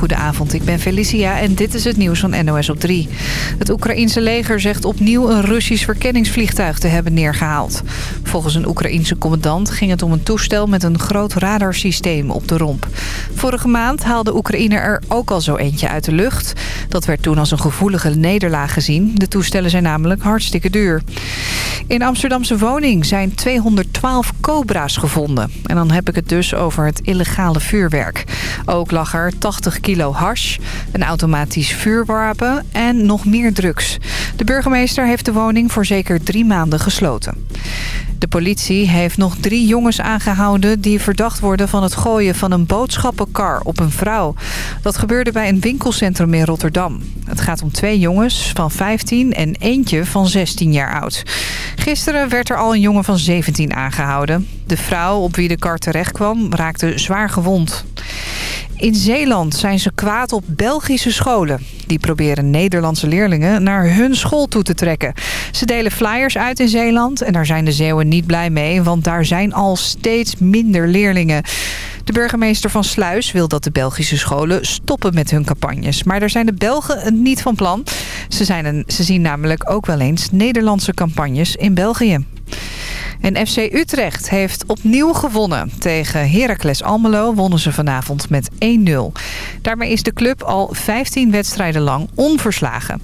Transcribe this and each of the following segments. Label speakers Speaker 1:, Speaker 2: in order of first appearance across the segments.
Speaker 1: goede Goedenavond, ik ben Felicia en dit is het nieuws van NOS op 3. Het Oekraïense leger zegt opnieuw een Russisch verkenningsvliegtuig te hebben neergehaald. Volgens een Oekraïense commandant ging het om een toestel met een groot radarsysteem op de romp. Vorige maand haalde Oekraïne er ook al zo eentje uit de lucht. Dat werd toen als een gevoelige nederlaag gezien. De toestellen zijn namelijk hartstikke duur. In Amsterdamse woning zijn 212 cobra's gevonden. En dan heb ik het dus over het illegale vuurwerk. Ook lag er 80 kilo hash, een automatisch vuurwapen en nog meer drugs. De burgemeester heeft de woning voor zeker drie maanden gesloten. De politie heeft nog drie jongens aangehouden die verdacht worden van het gooien van een boodschappenkar op een vrouw. Dat gebeurde bij een winkelcentrum in Rotterdam. Het gaat om twee jongens van 15 en eentje van 16 jaar oud. Gisteren werd er al een jongen van 17 aangehouden. De vrouw op wie de kar terecht kwam raakte zwaar gewond. In Zeeland zijn ze kwaad op Belgische scholen. Die proberen Nederlandse leerlingen naar hun school toe te trekken. Ze delen flyers uit in Zeeland en daar zijn de Zeeuwen niet blij mee... want daar zijn al steeds minder leerlingen. De burgemeester van Sluis wil dat de Belgische scholen stoppen met hun campagnes. Maar daar zijn de Belgen het niet van plan. Ze, zijn een, ze zien namelijk ook wel eens Nederlandse campagnes in België. En FC Utrecht heeft opnieuw gewonnen. Tegen Heracles Almelo wonnen ze vanavond met 1-0. Daarmee is de club al 15 wedstrijden lang onverslagen.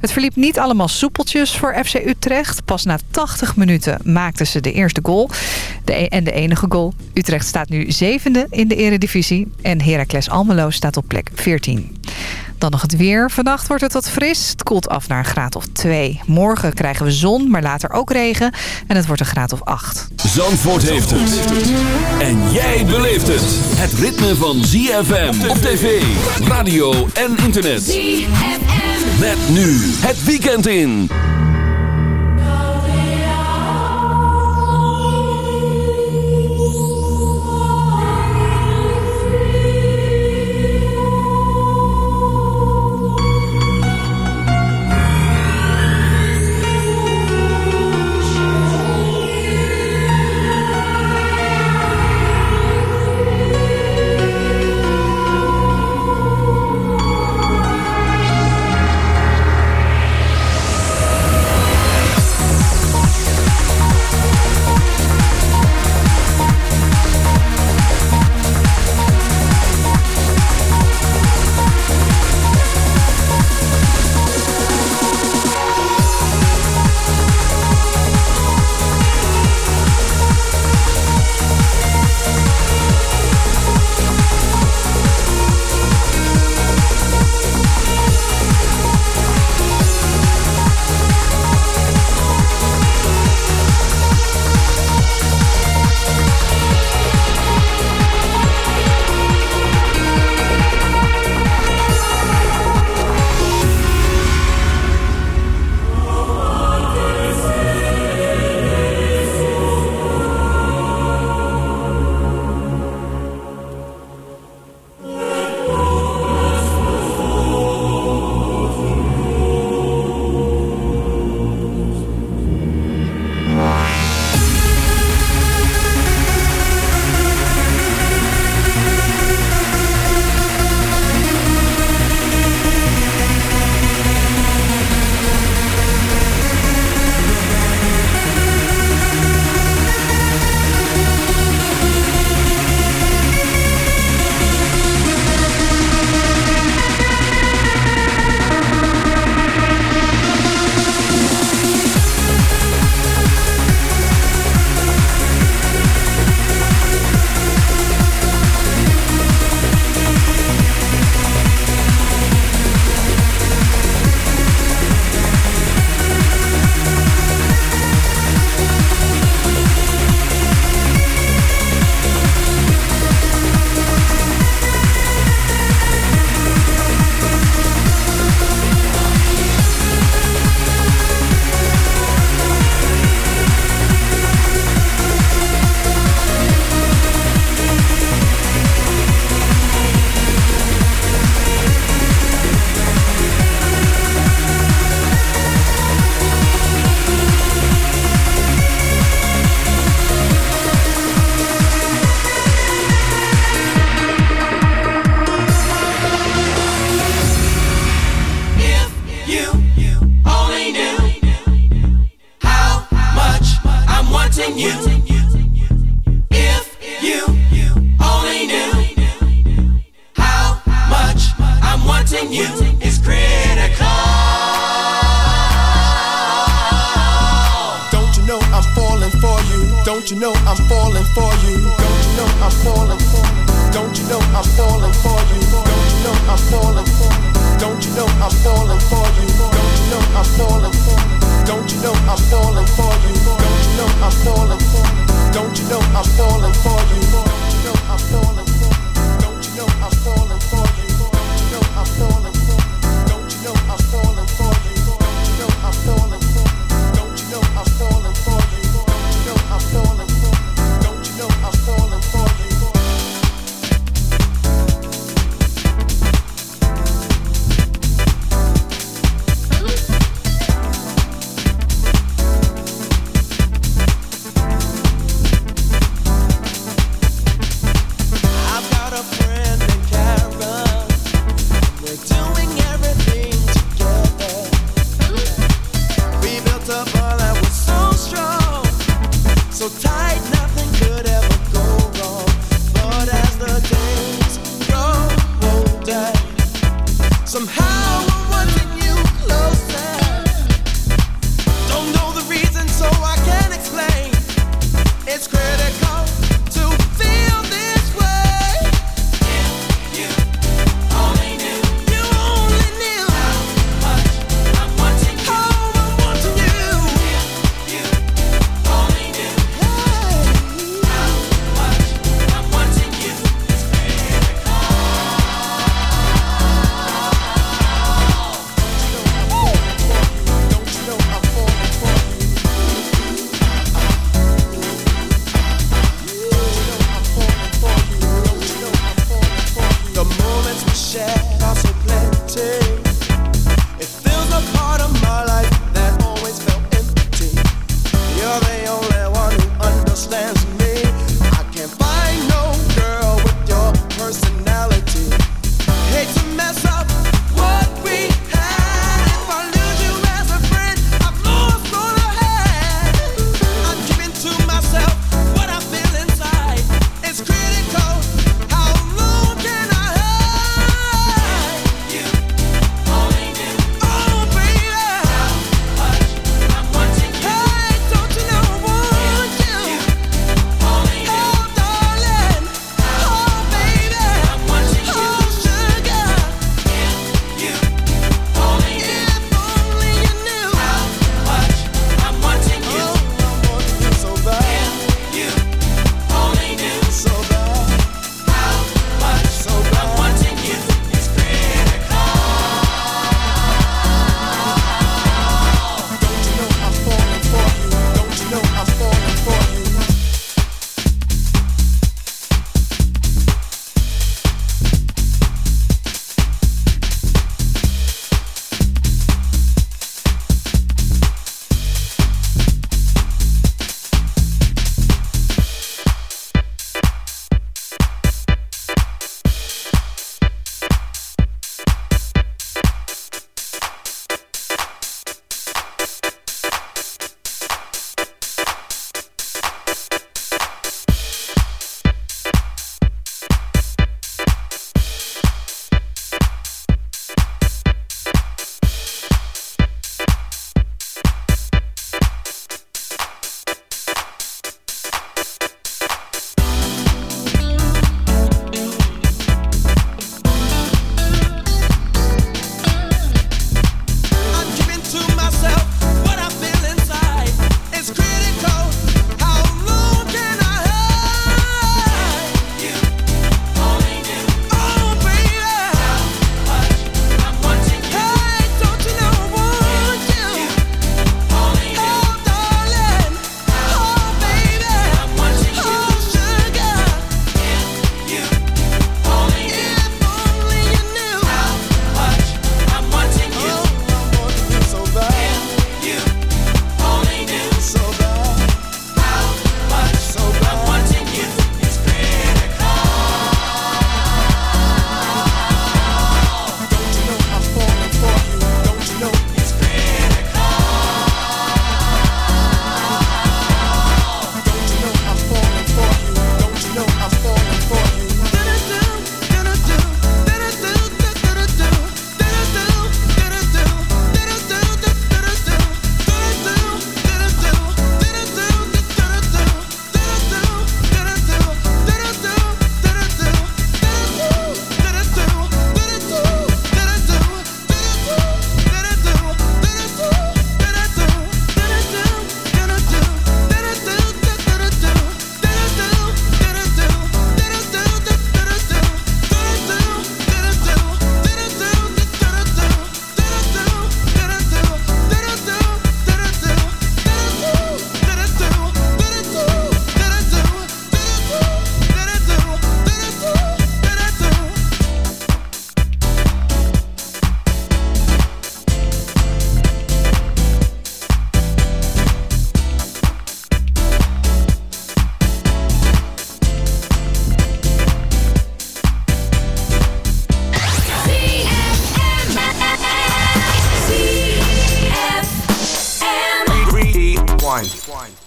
Speaker 1: Het verliep niet allemaal soepeltjes voor FC Utrecht. Pas na 80 minuten maakten ze de eerste goal. De e- en de enige goal. Utrecht staat nu zevende in de eredivisie. En Heracles Almelo staat op plek 14. Dan nog het weer. Vannacht wordt het wat fris. Het koelt af naar een graad of 2. Morgen krijgen we zon, maar later ook regen. En het wordt een graad of 8.
Speaker 2: Zandvoort heeft het. En jij beleeft het. Het ritme van ZFM op tv, radio en internet. ZFM. Met nu het weekend in.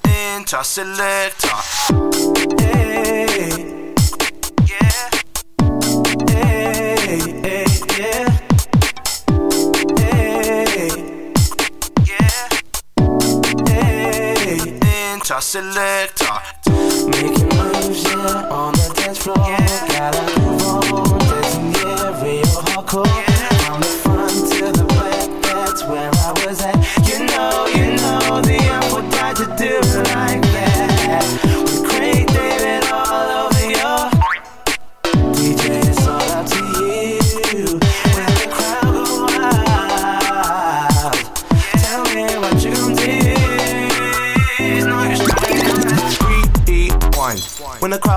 Speaker 3: Interselector. Hey. Yeah. Hey, hey, yeah. Hey. Yeah. Hey. Interselector. Making moves, yeah, on the dance floor. Yeah. Gotta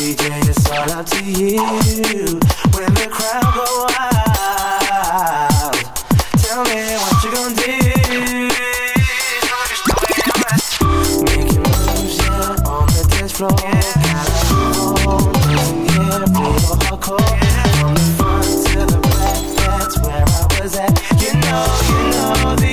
Speaker 3: DJ, it's all up to you. When the crowd go wild, tell me what you gonna do. Making moves, yeah, on the dance floor. Yeah, real hardcore. From the front to the back, that's where I was at. You know, you know, the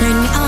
Speaker 4: Turn me on.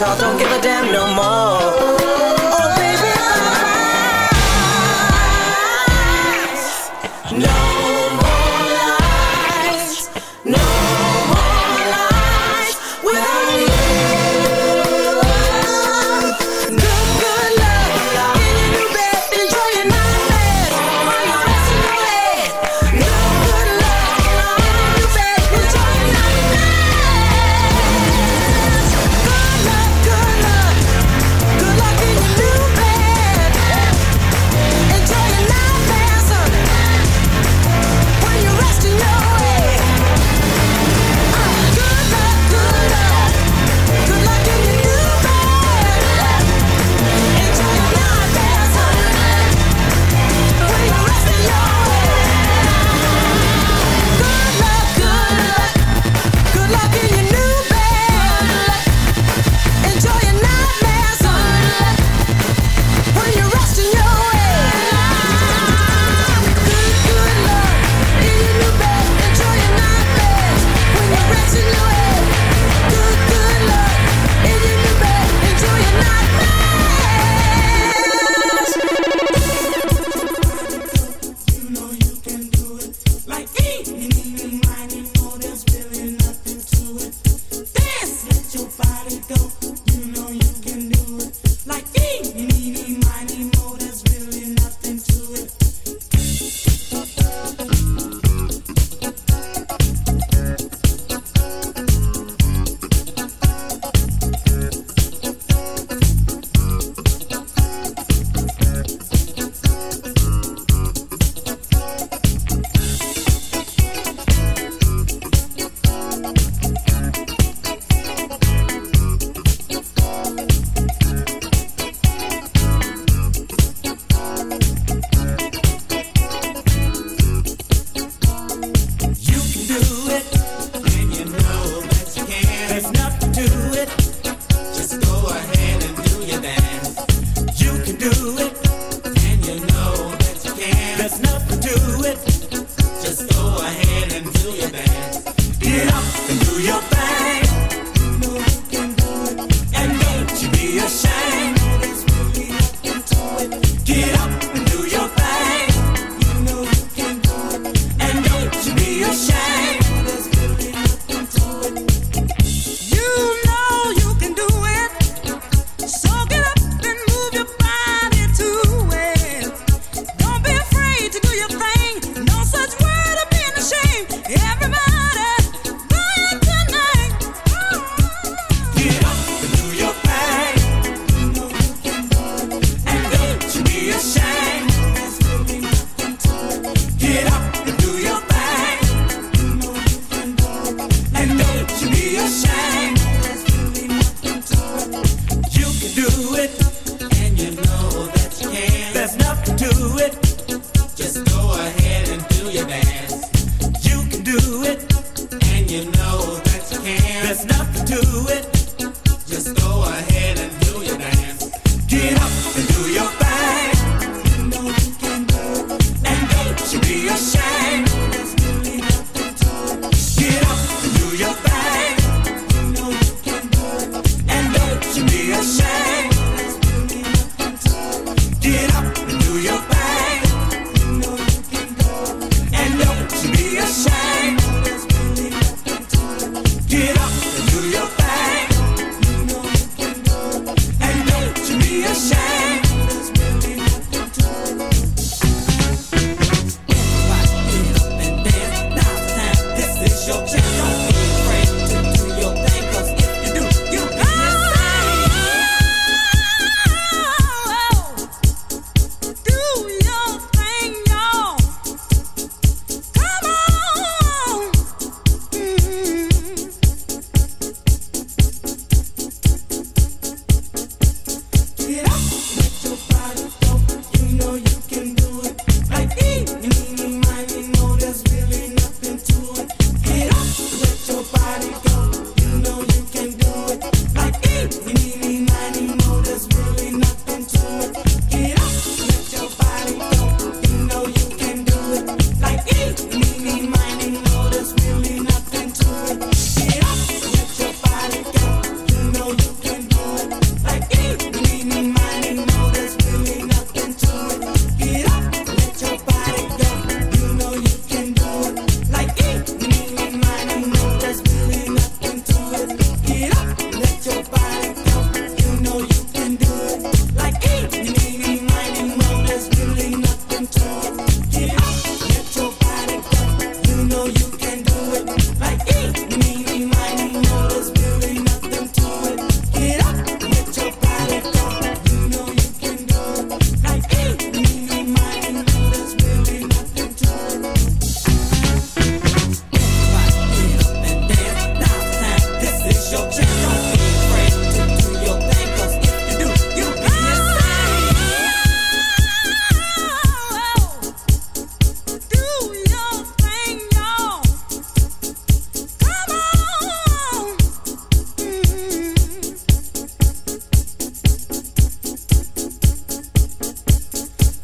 Speaker 4: ちょ。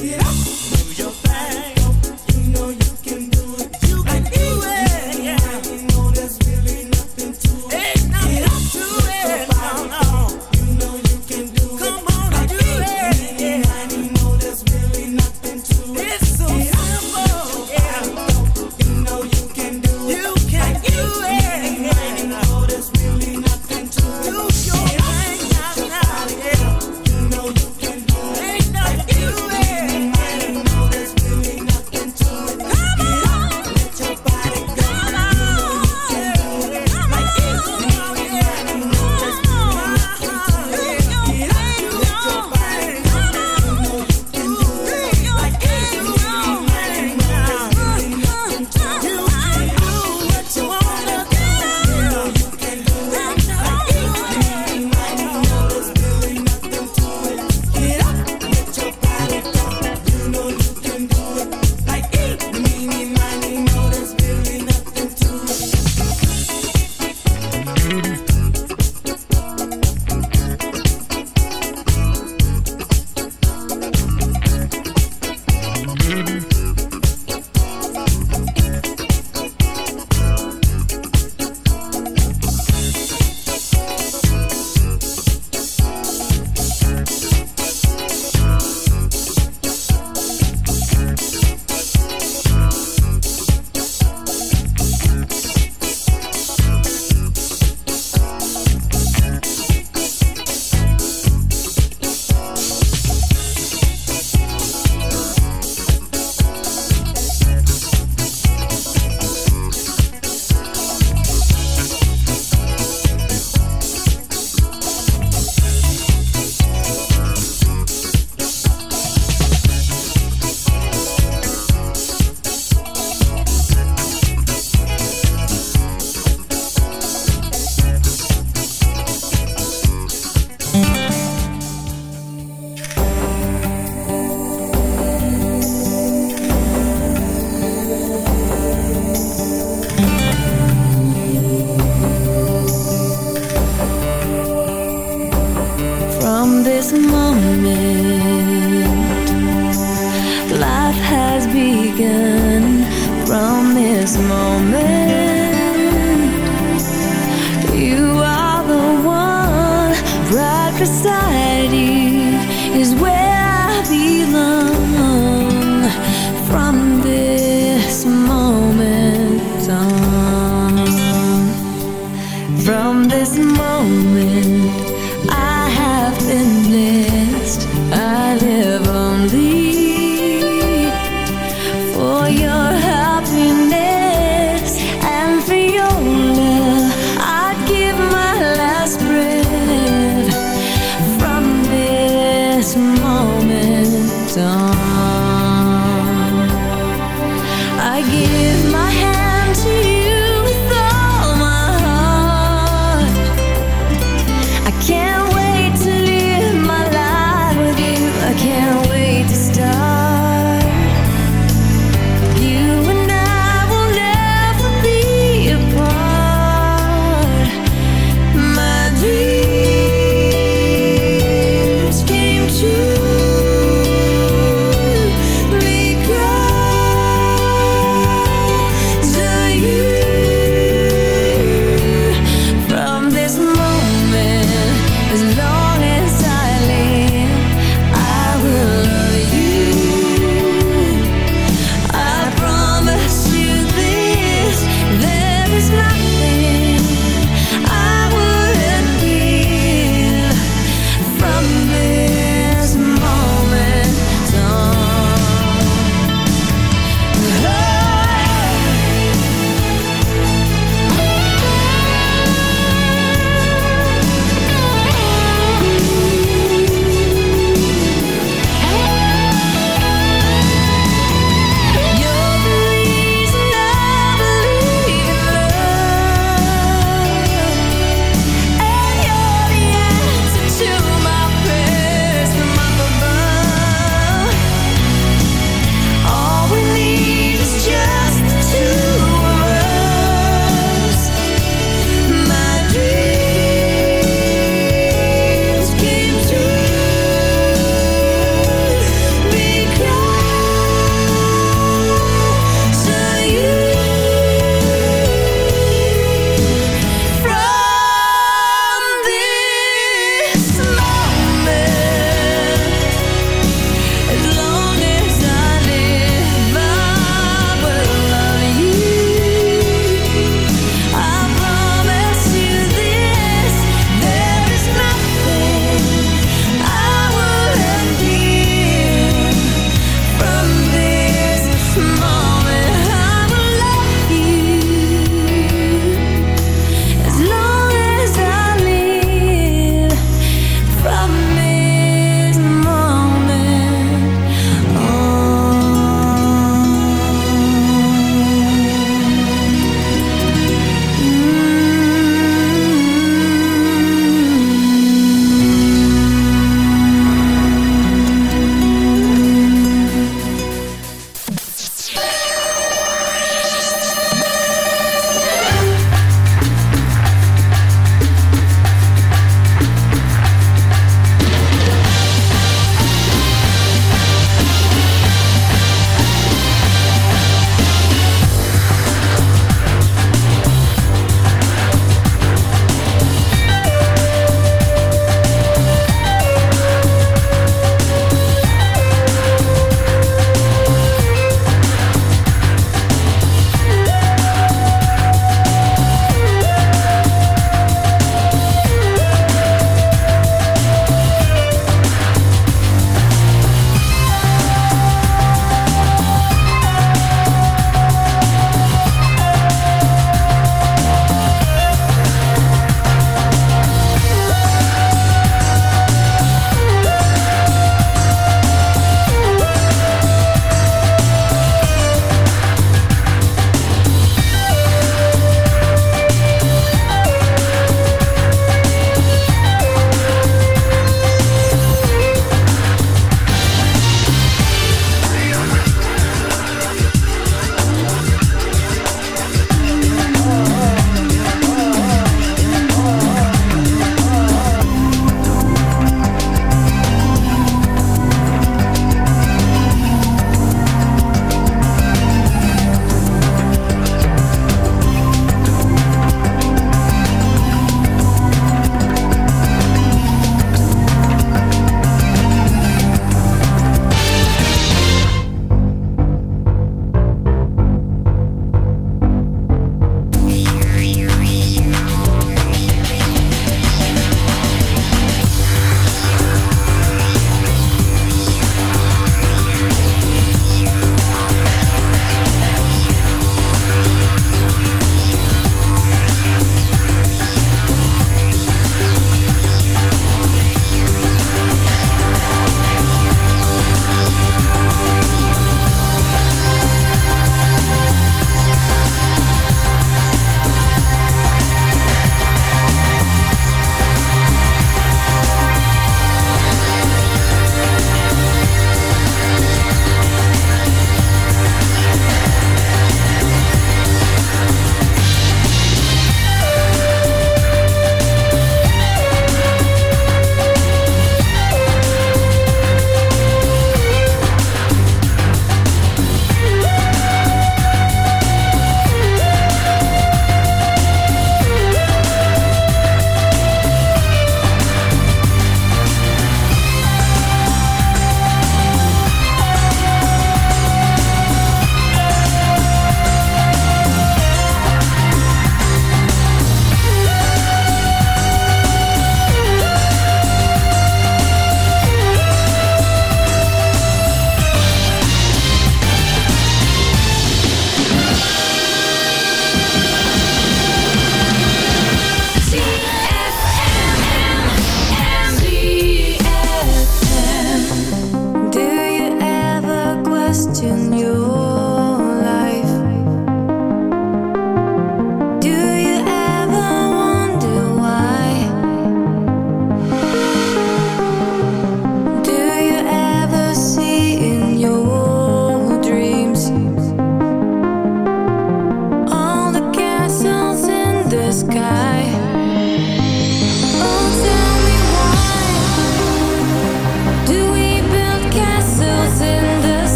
Speaker 4: Get.